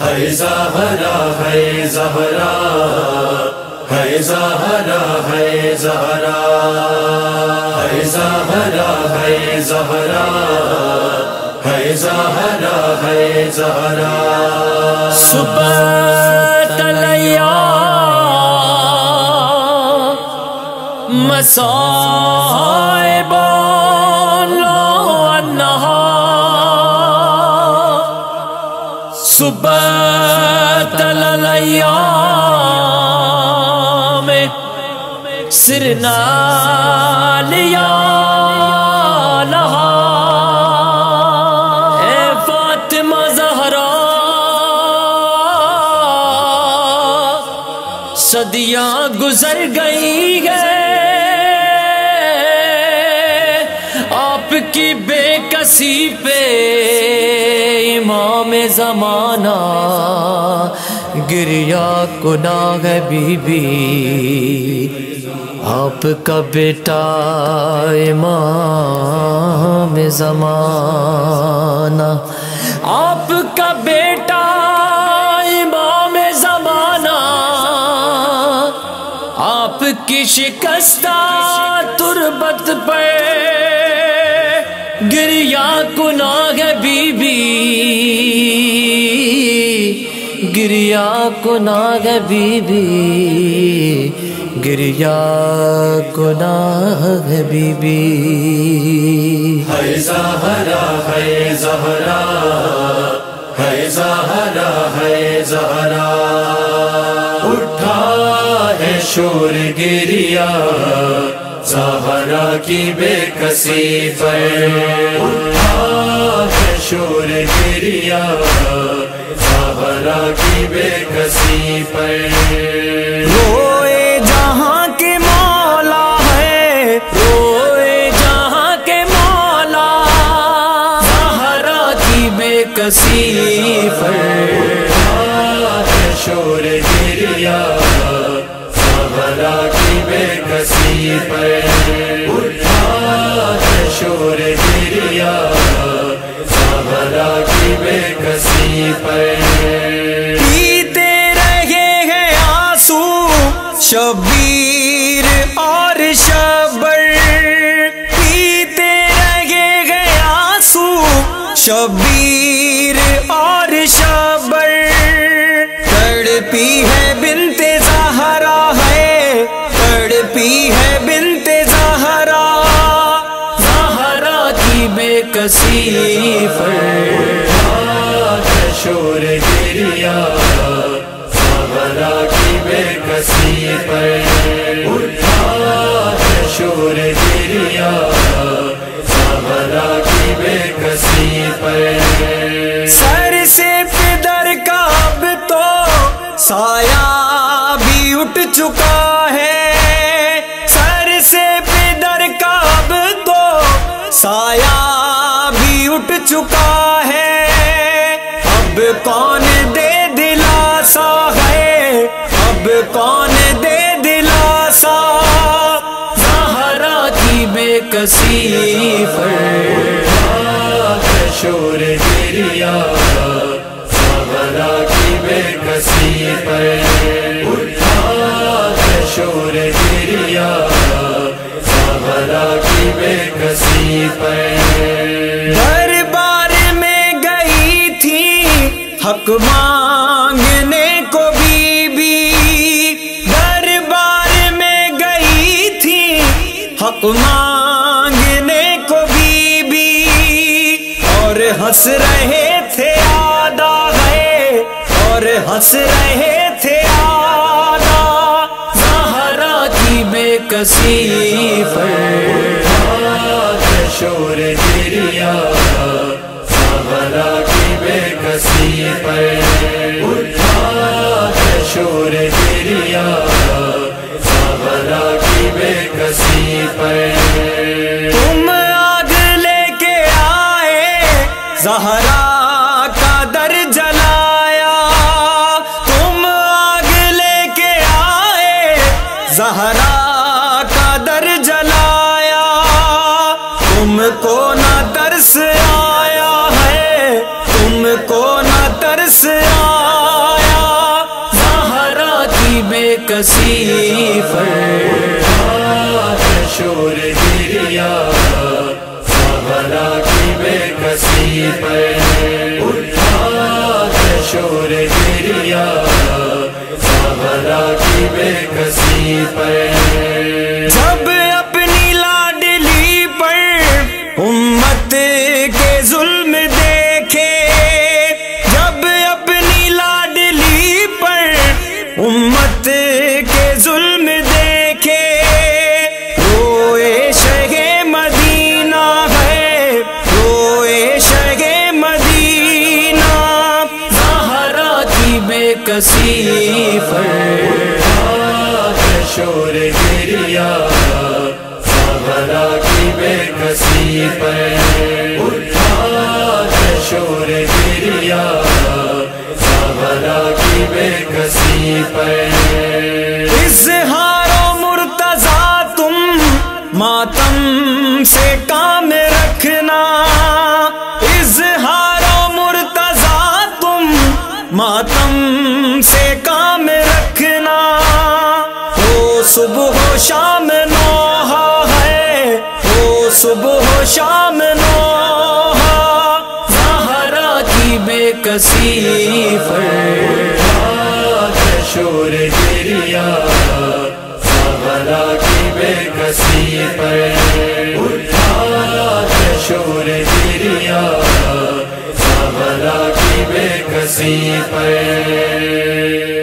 ہے زہرا ہے زہرا ہے زہرا ہے زہرا۔ ہے زہرا ہے زہرا ہے زہرا ہے زہرا۔ صبح تلیا، مسائب صبح تلیا میں سرنا لیا لہا اے فاطمہ زہرا، صدیاں گزر گئی ہے آپ کی بے کسی پہ امام زمانہ گریا گناہ ہے بی بی آپ کا بیٹا امام زمانہ۔ آپ کا بیٹا امام زمانہ۔ آپ کی شکستہ تربت پہ گریا گناہ ہے بی بی گریا گناہ ہے بی بی گریا گناہ ہے بی بی ہے زہرا ہے زہرا ہے زہرا ہے زہرا۔ اٹھا ہے شور گریا زہرا کی بے کسی پر۔ شور گریا۔ زہرا کی بے کسی پر۔ روئے جہاں کے مولا ہے روئے جہاں کے مولا۔ کی بے کسی پر۔ شور پر اٹھا شور گریا کی بے کسی پر پیتے رہے ہیں آنسو، شبیر اور شبر۔ پیتے رہے ہیں آنسو، شبیر زہرا کی بے کسی پر اٹھا شور گریا زہرا کی بے کسی پر سر سے پدر کا اب تو سایہ بھی اٹھ چکا ہے۔ سر سے پدر کا اب تو سایہ بھی اٹھ چکا ہے۔ اب کون کسی پر شور گریا کی بے کسی پر شور گریا زہرا کی بے کسی پر دربار میں گئی تھی، حق مانگنے کو بی بی دربار میں گئی تھی، حق مانگنے ہنس رہے تھے، آدھا ہے۔ اور ہنس رہے تھے، آدھا۔ زہرا کی بے کسی پر شور گریا زہرا کی بے کسی پر شور بے کسی پر اٹھا شور گریا سہرا کی بے کسی پر کسی پر شور گریا۔ سہرا کی بے کسی پر اٹھا ہے شور گریا۔ سہرا کی بے کسی پر اظہار و مرتضی تم ماتم سے کام رکھنا۔ ماتم سے کام رکھنا۔ ہو صبح و شام نوحہ ہے۔ ہو صبح و شام نوحہ۔ زہرا کی بے کسی پر شور گریا سہرا کی بے کسی پر اٹھا ہے شور سہرا کی بے کسی پر